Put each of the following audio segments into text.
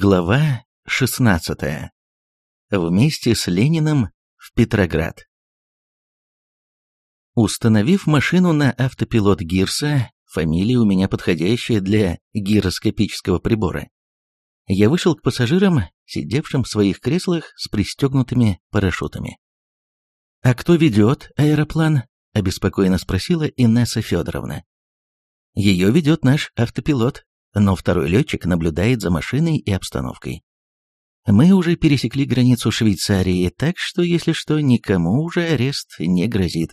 Глава 16. Вместе с Лениным в Петроград. Установив машину на автопилот Гирса, фамилия у меня подходящая для гироскопического прибора, я вышел к пассажирам, сидевшим в своих креслах с пристегнутыми парашютами. «А кто ведет аэроплан?» – обеспокоенно спросила Инесса Федоровна. «Ее ведет наш автопилот, но второй летчик наблюдает за машиной и обстановкой. Мы уже пересекли границу Швейцарии, так что, если что, никому уже арест не грозит.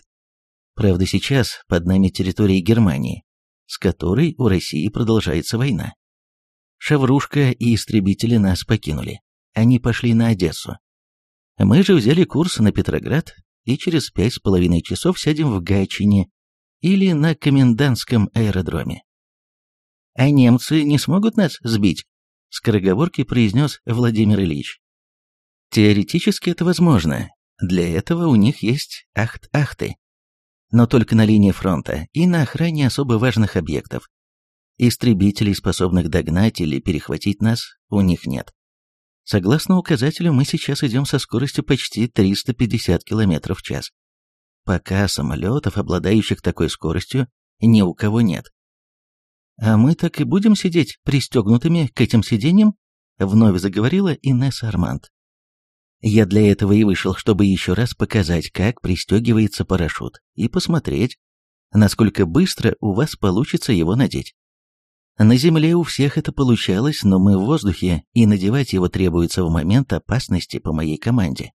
Правда, сейчас под нами территория Германии, с которой у России продолжается война. Шаврушка и истребители нас покинули. Они пошли на Одессу. Мы же взяли курс на Петроград и через пять с половиной часов сядем в Гатчине или на комендантском аэродроме. А немцы не смогут нас сбить? Скороговорки произнес Владимир Ильич. Теоретически это возможно. Для этого у них есть ахт-ахты. Но только на линии фронта и на охране особо важных объектов. Истребителей, способных догнать или перехватить нас, у них нет. Согласно указателю, мы сейчас идем со скоростью почти 350 км в час. Пока самолетов, обладающих такой скоростью, ни у кого нет. «А мы так и будем сидеть пристегнутыми к этим сиденьям?» Вновь заговорила Инесса Арманд. «Я для этого и вышел, чтобы еще раз показать, как пристегивается парашют, и посмотреть, насколько быстро у вас получится его надеть. На земле у всех это получалось, но мы в воздухе, и надевать его требуется в момент опасности по моей команде.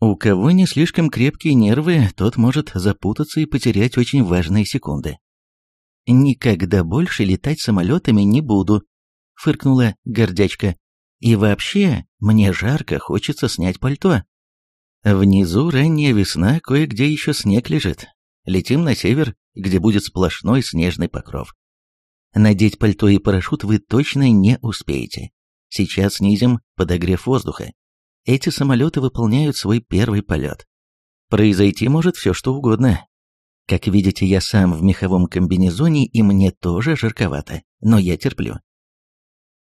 У кого не слишком крепкие нервы, тот может запутаться и потерять очень важные секунды. «Никогда больше летать самолетами не буду», — фыркнула гордячка. «И вообще, мне жарко, хочется снять пальто». Внизу ранняя весна, кое-где еще снег лежит. Летим на север, где будет сплошной снежный покров. Надеть пальто и парашют вы точно не успеете. Сейчас снизим подогрев воздуха. Эти самолеты выполняют свой первый полет. Произойти может все что угодно, как видите, я сам в меховом комбинезоне, и мне тоже жарковато, но я терплю.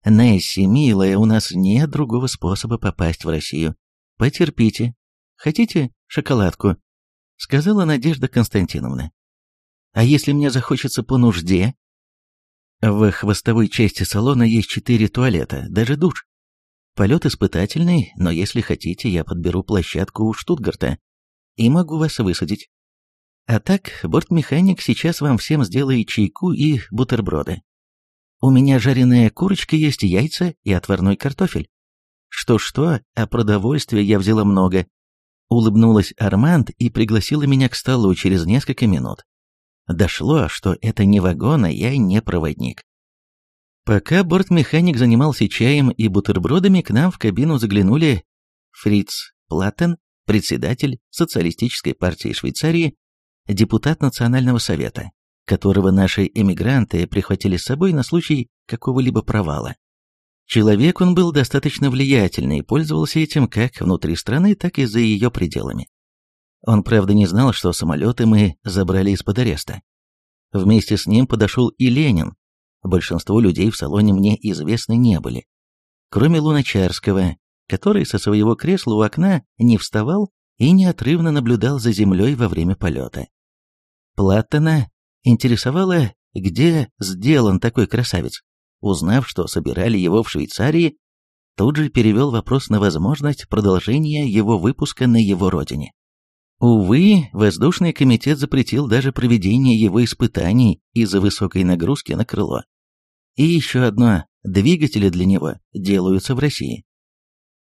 Несси, милая, у нас нет другого способа попасть в Россию. Потерпите. Хотите шоколадку? Сказала Надежда Константиновна. А если мне захочется по нужде? В хвостовой части салона есть четыре туалета, даже душ. Полет испытательный, но если хотите, я подберу площадку у Штутгарта и могу вас высадить. А так, бортмеханик сейчас вам всем сделает чайку и бутерброды. У меня жареная курочка есть, яйца и отварной картофель. Что-что, а продовольствия я взяла много. Улыбнулась Арманд и пригласила меня к столу через несколько минут. Дошло, что это не вагон, а я не проводник. Пока бортмеханик занимался чаем и бутербродами, к нам в кабину заглянули Фриц Платтен, председатель Социалистической партии Швейцарии, депутат Национального совета, которого наши эмигранты прихватили с собой на случай какого-либо провала. Человек он был достаточно влиятельный и пользовался этим как внутри страны, так и за ее пределами. Он, правда, не знал, что самолеты мы забрали из-под ареста. Вместе с ним подошел и Ленин. Большинство людей в салоне мне известны не были. Кроме Луначарского, который со своего кресла у окна не вставал и неотрывно наблюдал за землей во время полета. Платтона интересовало, где сделан такой красавец. Узнав, что собирали его в Швейцарии, тут же перевел вопрос на возможность продолжения его выпуска на его родине. Увы, воздушный комитет запретил даже проведение его испытаний из-за высокой нагрузки на крыло. И еще одно, двигатели для него делаются в России.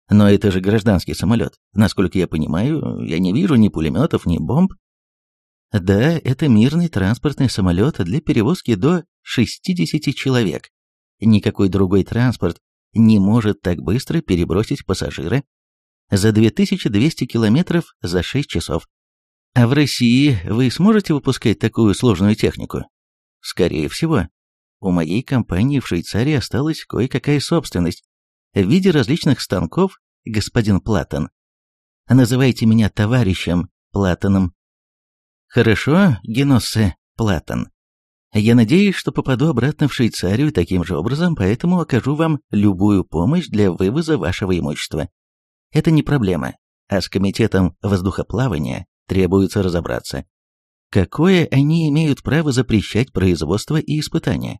Но это же гражданский самолет. Насколько я понимаю, я не вижу ни пулеметов, ни бомб, да, это мирный транспортный самолет для перевозки до 60 человек. Никакой другой транспорт не может так быстро перебросить пассажира за 2200 километров за 6 часов. А в России вы сможете выпускать такую сложную технику? Скорее всего. У моей компании в Швейцарии осталась кое-какая собственность в виде различных станков, господин Платон. Называйте меня товарищем Платоном Хорошо, Геноссе Платон. Я надеюсь, что попаду обратно в Швейцарию таким же образом, поэтому окажу вам любую помощь для вывоза вашего имущества. Это не проблема, а с комитетом воздухоплавания требуется разобраться. Какое они имеют право запрещать производство и испытания?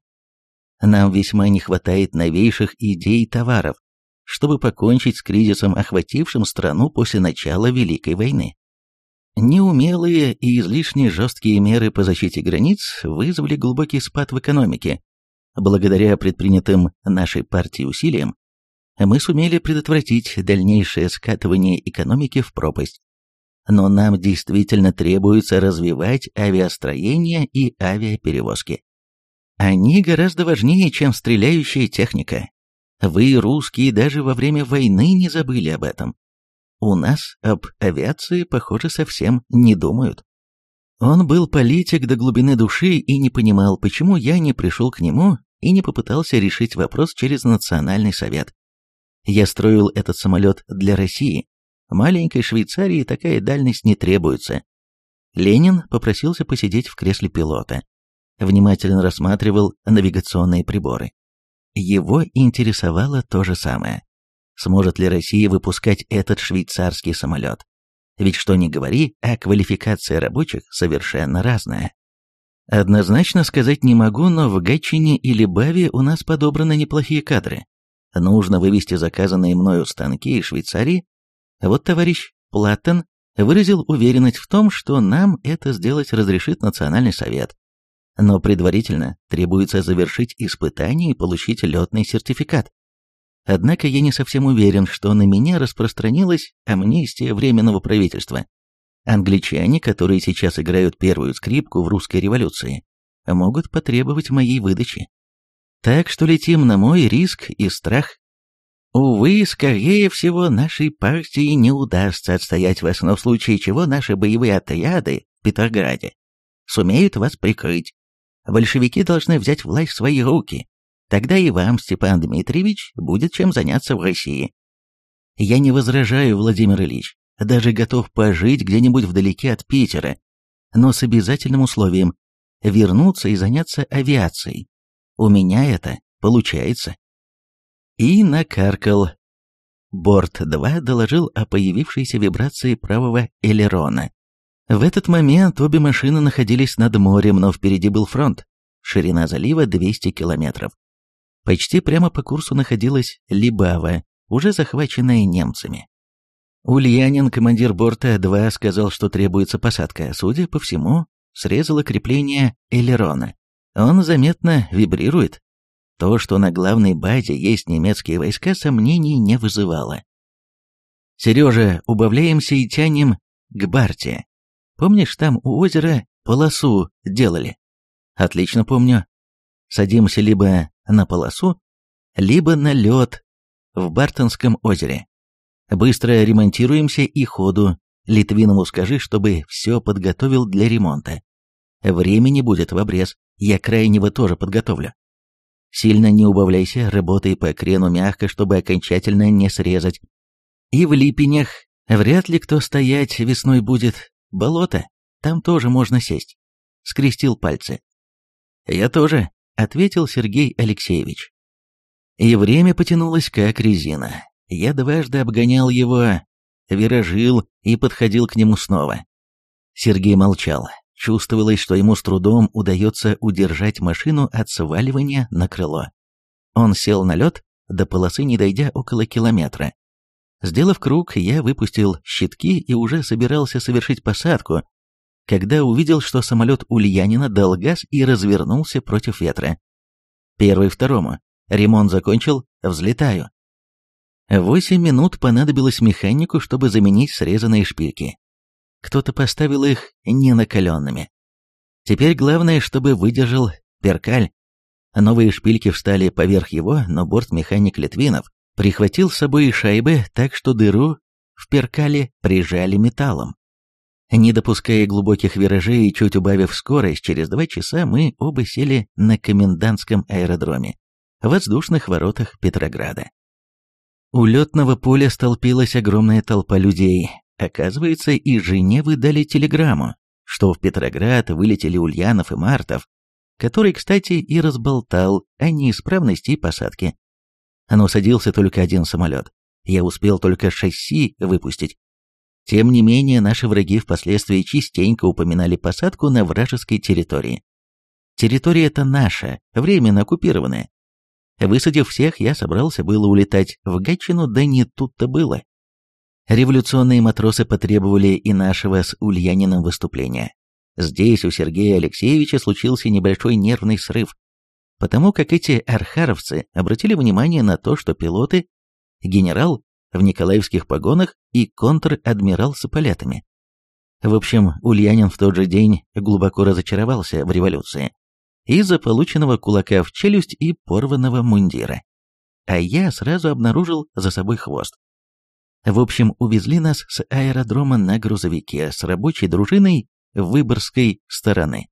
Нам весьма не хватает новейших идей товаров, чтобы покончить с кризисом, охватившим страну после начала Великой войны. Неумелые и излишне жесткие меры по защите границ вызвали глубокий спад в экономике. Благодаря предпринятым нашей партией усилиям, мы сумели предотвратить дальнейшее скатывание экономики в пропасть. Но нам действительно требуется развивать авиастроение и авиаперевозки. Они гораздо важнее, чем стреляющая техника. Вы, русские, даже во время войны не забыли об этом. У нас об авиации, похоже, совсем не думают. Он был политик до глубины души и не понимал, почему я не пришел к нему и не попытался решить вопрос через Национальный совет. Я строил этот самолет для России. Маленькой Швейцарии такая дальность не требуется. Ленин попросился посидеть в кресле пилота внимательно рассматривал навигационные приборы. Его интересовало то же самое. Сможет ли Россия выпускать этот швейцарский самолет? Ведь что ни говори, а квалификация рабочих совершенно разная. Однозначно сказать не могу, но в Гатчине или Баве у нас подобраны неплохие кадры. Нужно вывести заказанные мною станки из Швейцарии. Вот товарищ Платтен выразил уверенность в том, что нам это сделать разрешит Национальный совет но предварительно требуется завершить испытание и получить летный сертификат. Однако я не совсем уверен, что на меня распространилась амнистия Временного правительства. Англичане, которые сейчас играют первую скрипку в русской революции, могут потребовать моей выдачи. Так что летим на мой риск и страх. Увы, скорее всего, нашей партии не удастся отстоять вас, но в случае чего наши боевые отряды в Петрограде сумеют вас прикрыть большевики должны взять власть в свои руки. Тогда и вам, Степан Дмитриевич, будет чем заняться в России. Я не возражаю, Владимир Ильич, даже готов пожить где-нибудь вдалеке от Питера, но с обязательным условием вернуться и заняться авиацией. У меня это получается. И накаркал. Борт-2 доложил о появившейся вибрации правого элерона. В этот момент обе машины находились над морем, но впереди был фронт. Ширина залива 200 километров. Почти прямо по курсу находилась Либава, уже захваченная немцами. Ульянин, командир борта 2, сказал, что требуется посадка. Судя по всему, срезало крепление элерона. Он заметно вибрирует. То, что на главной базе есть немецкие войска, сомнений не вызывало. «Сережа, убавляемся и тянем к Барте», Помнишь, там у озера полосу делали? Отлично помню. Садимся либо на полосу, либо на лед в Бартонском озере. Быстро ремонтируемся и ходу. Литвинову скажи, чтобы все подготовил для ремонта. Времени будет в обрез, я крайнего тоже подготовлю. Сильно не убавляйся, работай по крену мягко, чтобы окончательно не срезать. И в липенях вряд ли кто стоять весной будет, Болото, там тоже можно сесть. Скрестил пальцы. Я тоже, ответил Сергей Алексеевич. И время потянулось как резина. Я дважды обгонял его, виражил и подходил к нему снова. Сергей молчал. Чувствовалось, что ему с трудом удается удержать машину от сваливания на крыло. Он сел на лед, до полосы не дойдя около километра. Сделав круг, я выпустил щитки и уже собирался совершить посадку, когда увидел, что самолет Ульянина дал газ и развернулся против ветра. Первый второму. Ремонт закончил, взлетаю. Восемь минут понадобилось механику, чтобы заменить срезанные шпильки. Кто-то поставил их ненакаленными. Теперь главное, чтобы выдержал перкаль. Новые шпильки встали поверх его, но бортмеханик Литвинов Прихватил с собой шайбы, так что дыру в перкале прижали металлом. Не допуская глубоких виражей и чуть убавив скорость, через два часа мы оба сели на комендантском аэродроме, в воздушных воротах Петрограда. У летного поля столпилась огромная толпа людей. Оказывается, из Женевы дали телеграмму, что в Петроград вылетели Ульянов и Мартов, который, кстати, и разболтал о неисправности посадки. Но садился только один самолет. Я успел только шасси выпустить. Тем не менее, наши враги впоследствии частенько упоминали посадку на вражеской территории. Территория эта наша, временно оккупированная. Высадив всех, я собрался было улетать в Гатчину, да не тут-то было. Революционные матросы потребовали и нашего с Ульяниным выступления. Здесь у Сергея Алексеевича случился небольшой нервный срыв, потому как эти архаровцы обратили внимание на то, что пилоты, генерал в николаевских погонах и контр-адмирал с эполетами. В общем, Ульянин в тот же день глубоко разочаровался в революции из-за полученного кулака в челюсть и порванного мундира. А я сразу обнаружил за собой хвост. В общем, увезли нас с аэродрома на грузовике с рабочей дружиной Выборгской стороны.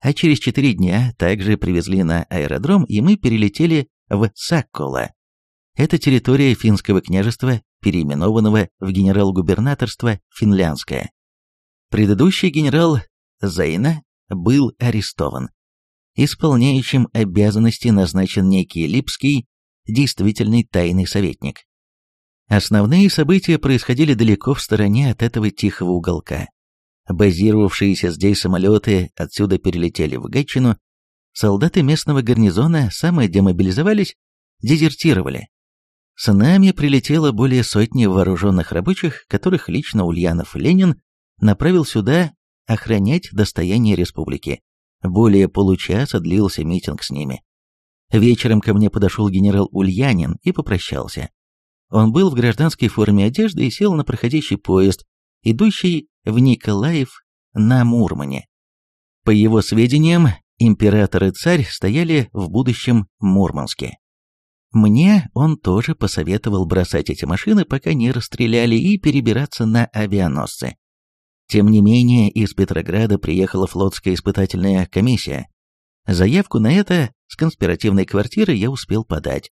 А через четыре дня также привезли на аэродром, и мы перелетели в Саккола. Это территория финского княжества, переименованного в генерал-губернаторство Финляндское. Предыдущий генерал Зайна был арестован. Исполняющим обязанности назначен некий Липский, действительный тайный советник. Основные события происходили далеко в стороне от этого тихого уголка. Базировавшиеся здесь самолеты отсюда перелетели в Гатчину, солдаты местного гарнизона самодемобилизовались, дезертировали. С нами прилетело более сотни вооруженных рабочих, которых лично Ульянов Ленин направил сюда охранять достояние республики. Более получаса длился митинг с ними. Вечером ко мне подошел генерал Ульянин и попрощался. Он был в гражданской форме одежды и сел на проходящий поезд, идущий в Николаев на Мурмане. По его сведениям, император и царь стояли в будущем Мурманске. Мне он тоже посоветовал бросать эти машины, пока не расстреляли, и перебираться на авианосцы. Тем не менее, из Петрограда приехала флотская испытательная комиссия. Заявку на это с конспиративной квартиры я успел подать.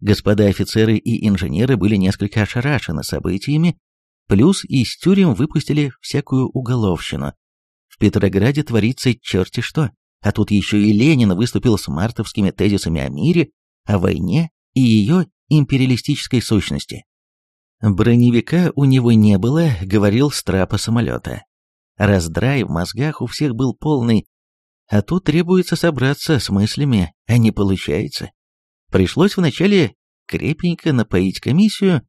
Господа офицеры и инженеры были несколько ошарашены событиями, плюс из тюрем выпустили всякую уголовщину. В Петрограде творится черти что, а тут еще и Ленин выступил с мартовскими тезисами о мире, о войне и ее империалистической сущности. Броневика у него не было, говорил с трапа самолета. Раздрай в мозгах у всех был полный, а тут требуется собраться с мыслями, а не получается. Пришлось вначале крепенько напоить комиссию,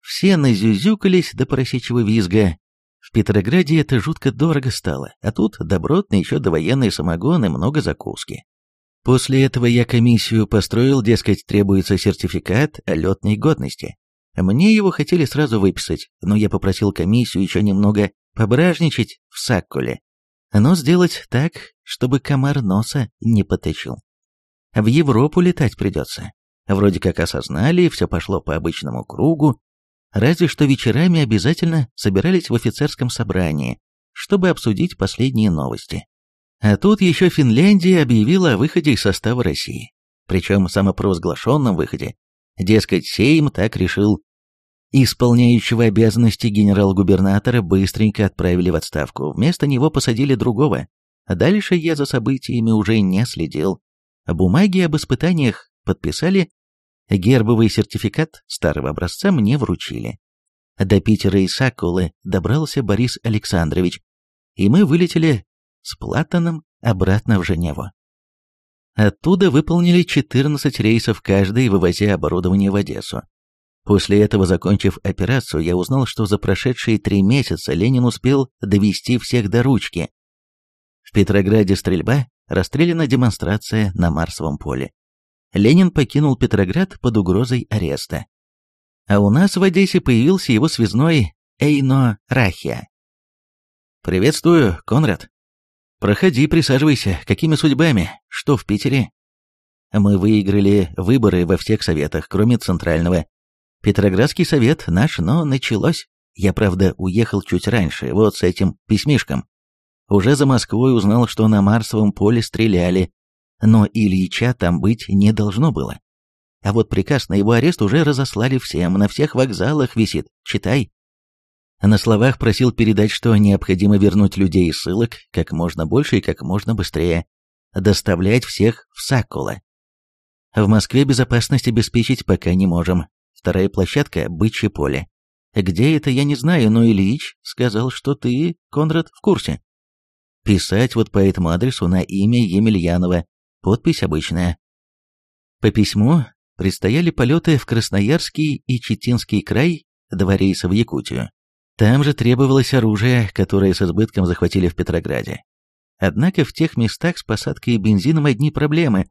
все назюзюкались до поросячьего визга. В Петрограде это жутко дорого стало, а тут добротный еще довоенный самогон и много закуски. После этого я комиссию построил, дескать, требуется сертификат о летной годности. Мне его хотели сразу выписать, но я попросил комиссию еще немного пображничать в Саккуле, но сделать так, чтобы комар носа не поточил. В Европу летать придется. Вроде как осознали, все пошло по обычному кругу, разве что вечерами обязательно собирались в офицерском собрании, чтобы обсудить последние новости. А тут еще Финляндия объявила о выходе из состава России. Причем самопровозглашенном выходе, Дескать, Сейм так решил. Исполняющего обязанности генерал-губернатора быстренько отправили в отставку. Вместо него посадили другого. Дальше я за событиями уже не следил. Бумаги об испытаниях подписали, гербовый сертификат старого образца мне вручили. До Питера и Сакулы добрался Борис Александрович, и мы вылетели с Платоном обратно в Женеву. Оттуда выполнили 14 рейсов каждый, вывозя оборудование в Одессу. После этого, закончив операцию, я узнал, что за прошедшие три месяца Ленин успел довести всех до ручки. В Петрограде стрельба, расстреляна демонстрация на Марсовом поле. Ленин покинул Петроград под угрозой ареста. А у нас в Одессе появился его связной Эйно Рахия. «Приветствую, Конрад», Проходи, присаживайся. Какими судьбами? Что в Питере? Мы выиграли выборы во всех советах, кроме Центрального. Петроградский совет наш, но началось. Я, правда, уехал чуть раньше, вот с этим письмишком. Уже за Москвой узнал, что на Марсовом поле стреляли, но Ильича там быть не должно было. А вот приказ на его арест уже разослали всем, на всех вокзалах висит, читай. На словах просил передать, что необходимо вернуть людей из ссылок как можно больше и как можно быстрее. доставлять всех в Сакула. В Москве безопасность обеспечить пока не можем. Вторая площадка – Бычье поле. Где это, я не знаю, но Ильич сказал, что ты, Конрад, в курсе. Писать вот по этому адресу на имя Емельянова. Подпись обычная. По письму предстояли полеты в Красноярский и Читинский край, два рейса в Якутию. Там же требовалось оружие, которое с избытком захватили в Петрограде. Однако в тех местах с посадкой и бензином одни проблемы,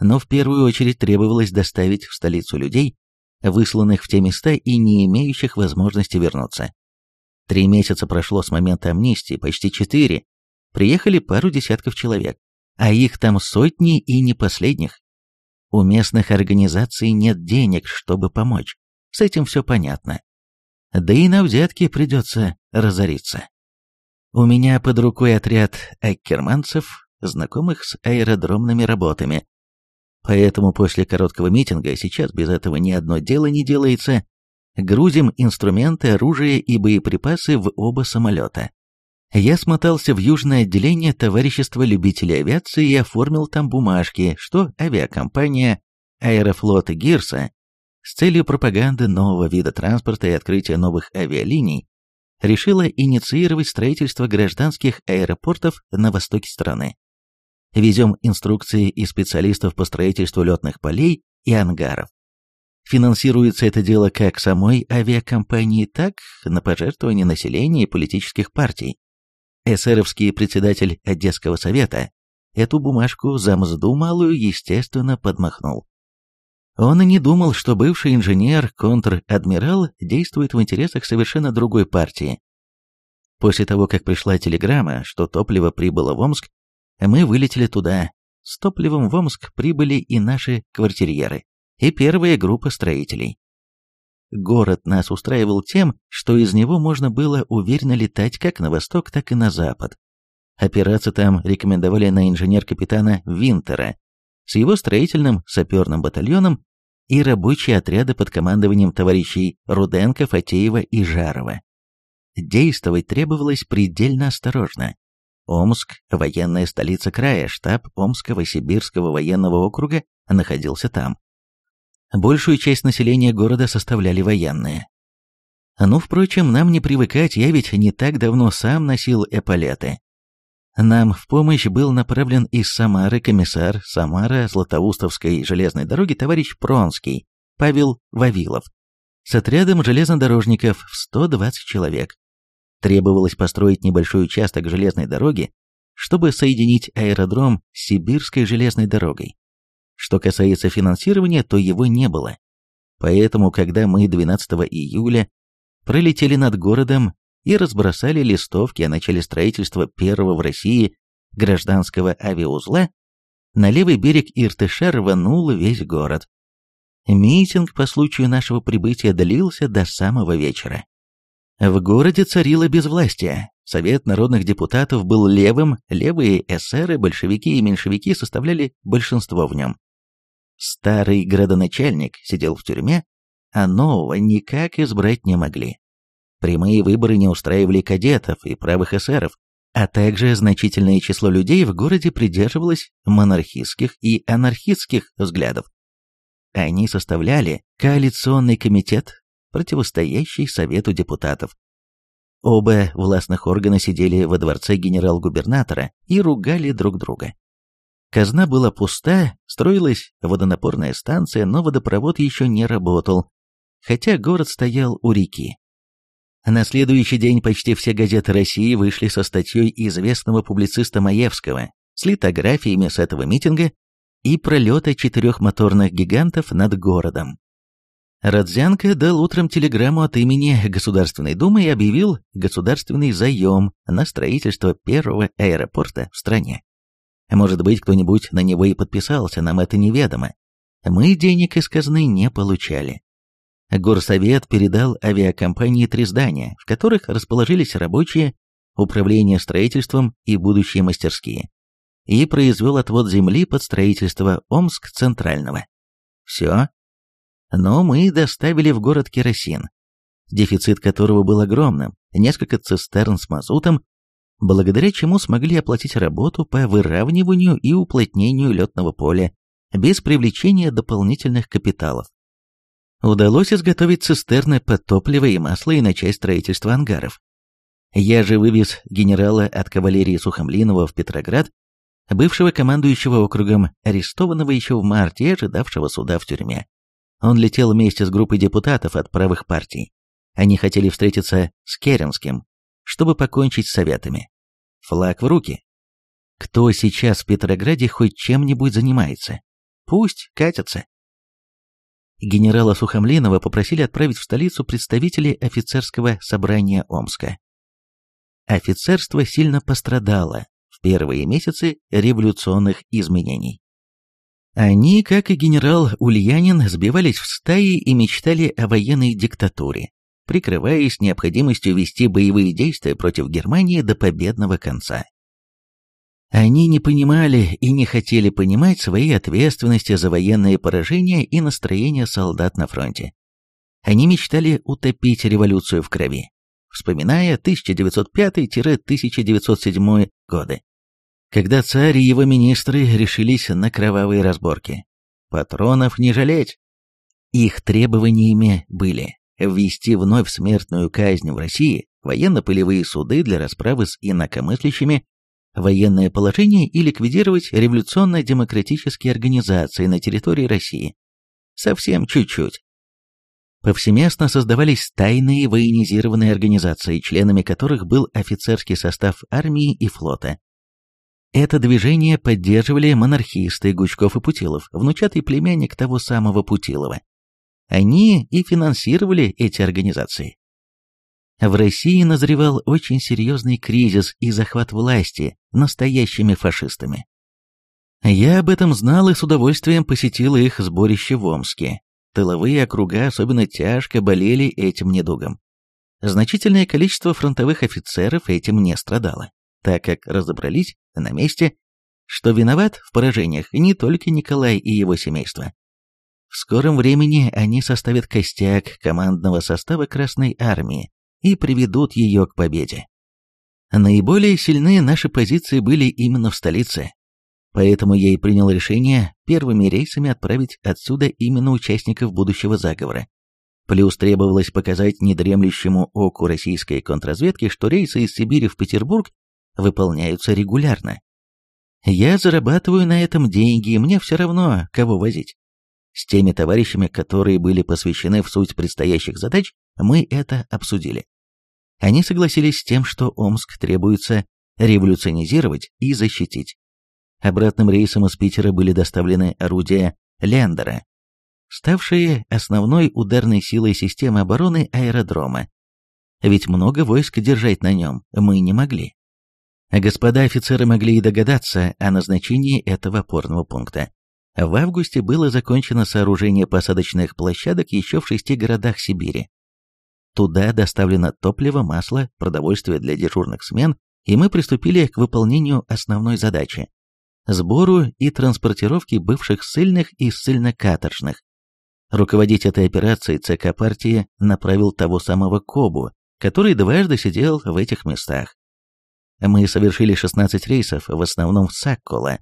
но в первую очередь требовалось доставить в столицу людей, высланных в те места и не имеющих возможности вернуться. Три месяца прошло с момента амнистии, почти четыре. Приехали пару десятков человек, а их там сотни и не последних. У местных организаций нет денег, чтобы помочь. С этим все понятно. Да и на взятки придется разориться. У меня под рукой отряд аккерманцев, знакомых с аэродромными работами. Поэтому после короткого митинга, сейчас без этого ни одно дело не делается, грузим инструменты, оружие и боеприпасы в оба самолета. Я смотался в южное отделение товарищества любителей авиации и оформил там бумажки, что авиакомпания Аэрофлот Гирса с целью пропаганды нового вида транспорта и открытия новых авиалиний решила инициировать строительство гражданских аэропортов на востоке страны. Везем инструкции и специалистов по строительству летных полей и ангаров. Финансируется это дело как самой авиакомпании, так на пожертвования населения и политических партий. Эсеровский председатель Одесского совета эту бумажку за мзду малую, естественно, подмахнул. Он и не думал, что бывший инженер, контр-адмирал, действует в интересах совершенно другой партии. После того, как пришла телеграмма, что топливо прибыло в Омск, мы вылетели туда. С топливом в Омск прибыли и наши квартирьеры, и первая группа строителей. Город нас устраивал тем, что из него можно было уверенно летать как на восток, так и на запад. Опираться там рекомендовали на инженер-капитана Винтера с его строительным саперным батальоном и рабочие отряды под командованием товарищей Руденко, Фатеева и Жарова. Действовать требовалось предельно осторожно. Омск, военная столица края, штаб Омского Сибирского военного округа находился там. Большую часть населения города составляли военные. Ну, впрочем, нам не привыкать, я ведь не так давно сам носил эполеты. Нам в помощь был направлен из Самары комиссар Самара-Златоустовской железной дороги товарищ Пронский, Павел Вавилов, с отрядом железнодорожников в 120 человек. Требовалось построить небольшой участок железной дороги, чтобы соединить аэродром с Сибирской железной дорогой. Что касается финансирования, то его не было. Поэтому, когда мы 12 июля пролетели над городом и разбросали листовки о начале строительства первого в России гражданского авиаузла, на левый берег Иртыша рванул весь город. Митинг по случаю нашего прибытия длился до самого вечера. В городе царило безвластие. Совет народных депутатов был левым, левые эсеры, большевики и меньшевики составляли большинство в нем. Старый градоначальник сидел в тюрьме, а нового никак избрать не могли. Прямые выборы не устраивали кадетов и правых эсеров, а также значительное число людей в городе придерживалось монархистских и анархистских взглядов. Они составляли коалиционный комитет противостоящий Совету депутатов. Оба властных органа сидели во дворце генерал-губернатора и ругали друг друга. Казна была пуста, строилась водонапорная станция, но водопровод еще не работал, хотя город стоял у реки. На следующий день почти все газеты России вышли со статьей известного публициста Маевского с литографиями с этого митинга и пролета четырех моторных гигантов над городом. Родзянко дал утром телеграмму от имени Государственной Думы и объявил государственный заем на строительство первого аэропорта в стране. Может быть, кто-нибудь на него и подписался, нам это неведомо. Мы денег из казны не получали. Горсовет передал авиакомпании три здания, в которых расположились рабочие, управление строительством и будущие мастерские, и произвел отвод земли под строительство Омск-Центрального. Все, но мы доставили в город керосин, дефицит которого был огромным, несколько цистерн с мазутом, благодаря чему смогли оплатить работу по выравниванию и уплотнению летного поля без привлечения дополнительных капиталов. Удалось изготовить цистерны под топливо и масло и начать строительство ангаров. Я же вывез генерала от кавалерии Сухомлинова в Петроград, бывшего командующего округом, арестованного еще в марте и ожидавшего суда в тюрьме. Он летел вместе с группой депутатов от правых партий. Они хотели встретиться с Керенским, чтобы покончить с советами. Флаг в руки. Кто сейчас в Петрограде хоть чем-нибудь занимается? Пусть катятся. Генерала Сухомлинова попросили отправить в столицу представителей офицерского собрания Омска. Офицерство сильно пострадало в первые месяцы революционных изменений. Они, как и генерал Ульянин, сбивались в стаи и мечтали о военной диктатуре, прикрываясь необходимостью вести боевые действия против Германии до победного конца. Они не понимали и не хотели понимать своей ответственности за военные поражения и настроение солдат на фронте. Они мечтали утопить революцию в крови, вспоминая 1905-1907 годы, когда царь и его министры решились на кровавые разборки. Патронов не жалеть. Их требованиями были ввести вновь смертную казнь в России, военно-полевые суды для расправы с инакомыслящими, военное положение и ликвидировать революционно-демократические организации на территории России. Совсем чуть-чуть. Повсеместно создавались тайные военизированные организации, членами которых был офицерский состав армии и флота. Это движение поддерживали монархисты Гучков и Путилов, внучатый племянник того самого Путилова. Они и финансировали эти организации. В России назревал очень серьезный кризис и захват власти настоящими фашистами. Я об этом знал и с удовольствием посетил их сборище в Омске. Тыловые округа особенно тяжко болели этим недугом. Значительное количество фронтовых офицеров этим не страдало, так как разобрались на месте, что виноват в поражениях не только Николай и его семейство, в скором времени они составят костяк командного состава Красной Армии и приведут ее к победе. Наиболее сильные наши позиции были именно в столице, поэтому я и принял решение первыми рейсами отправить отсюда именно участников будущего заговора. Плюс требовалось показать недремлющему оку российской контрразведки, что рейсы из Сибири в Петербург выполняются регулярно. Я зарабатываю на этом деньги, и мне все равно, кого возить. С теми товарищами, которые были посвящены в суть предстоящих задач, мы это обсудили. Они согласились с тем, что Омск требуется революционизировать и защитить. Обратным рейсом из Питера были доставлены орудия Лендера, ставшие основной ударной силой системы обороны аэродрома. Ведь много войск держать на нем мы не могли. Господа офицеры могли и догадаться о назначении этого опорного пункта. В августе было закончено сооружение посадочных площадок еще в шести городах Сибири. Туда доставлено топливо, масло, продовольствие для дежурных смен, и мы приступили к выполнению основной задачи – сбору и транспортировке бывших ссыльных и ссыльно-каторжных. Руководить этой операцией ЦК партии направил того самого Кобу, который дважды сидел в этих местах. Мы совершили 16 рейсов, в основном в Саккола,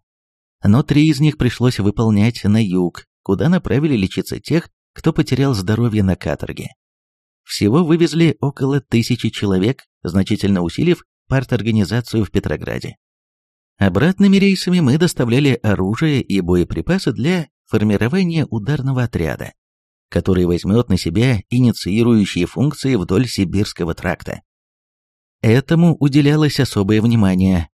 но три из них пришлось выполнять на юг, куда направили лечиться тех, кто потерял здоровье на каторге. Всего вывезли около тысячи человек, значительно усилив парторганизацию в Петрограде. Обратными рейсами мы доставляли оружие и боеприпасы для формирования ударного отряда, который возьмет на себя инициирующие функции вдоль Сибирского тракта. Этому уделялось особое внимание,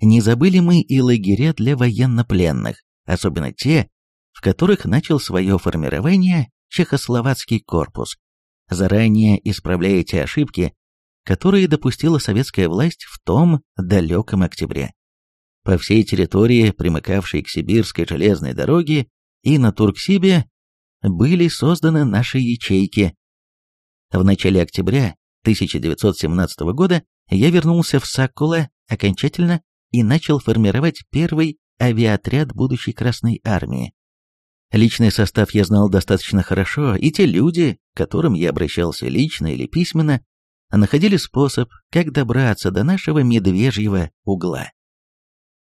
не забыли мы и лагеря для военнопленных, особенно те, в которых начал свое формирование Чехословацкий корпус, заранее исправляя те ошибки, которые допустила советская власть в том далеком октябре. По всей территории, примыкавшей к Сибирской железной дороге и на Турксибе, были созданы наши ячейки. В начале октября 1917 года я вернулся в Саккула окончательно и начал формировать первый авиаотряд будущей Красной Армии. Личный состав я знал достаточно хорошо, и те люди, к которым я обращался лично или письменно, находили способ, как добраться до нашего медвежьего угла.